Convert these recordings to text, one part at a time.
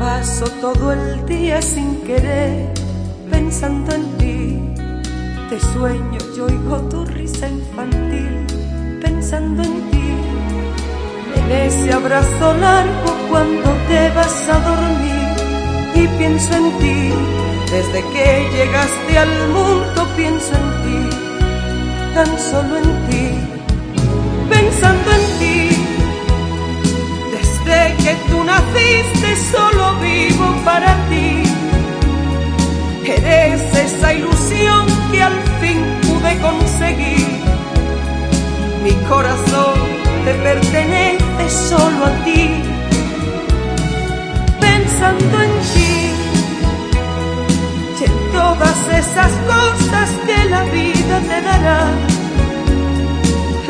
paso todo el día sin querer pensando en ti. Te sueño y oigo tu risa infantil pensando en ti. En ese abrazo largo cuando te vas a dormir y pienso en ti. Desde que llegaste al mundo pienso en ti, tan solo en ti, naciste solo vivo para ti. Eres esa ilusión que al fin pude conseguir. Mi corazón te pertenece solo a ti. Pensando en ti y en todas esas cosas que la vida te dará.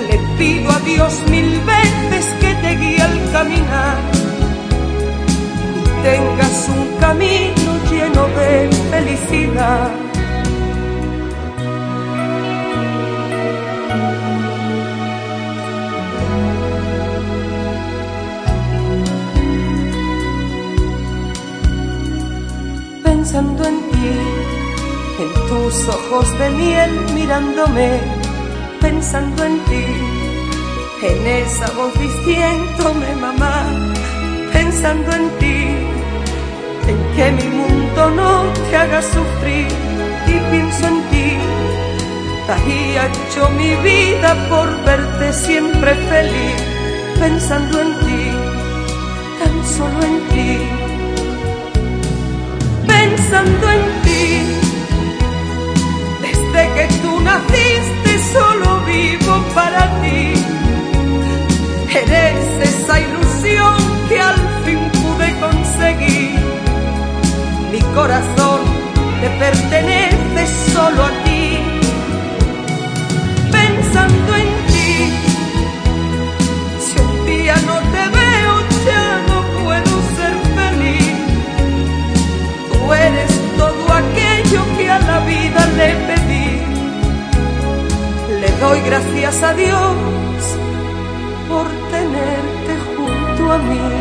Le pido a Dios tengas un camino lleno de felicidad. Pensando en ti, en tus ojos de miel mirándome, pensando en ti, en esa voz diciéndome mamá, pensando en ti que mi mundo no te haga sufrir y pienso en ti. Daría hecho mi vida por verte siempre feliz, pensando en ti, tan solo en ti, pensando en ti. Desde que tú naciste solo vivo para ti. Eres esa ilusión corazón te pertenece solo a ti. Pensando en ti, si un día no te veo ya no puedo ser feliz. Tú eres todo aquello que a la vida le pedí. Le doy gracias a Dios por tenerte junto a mí.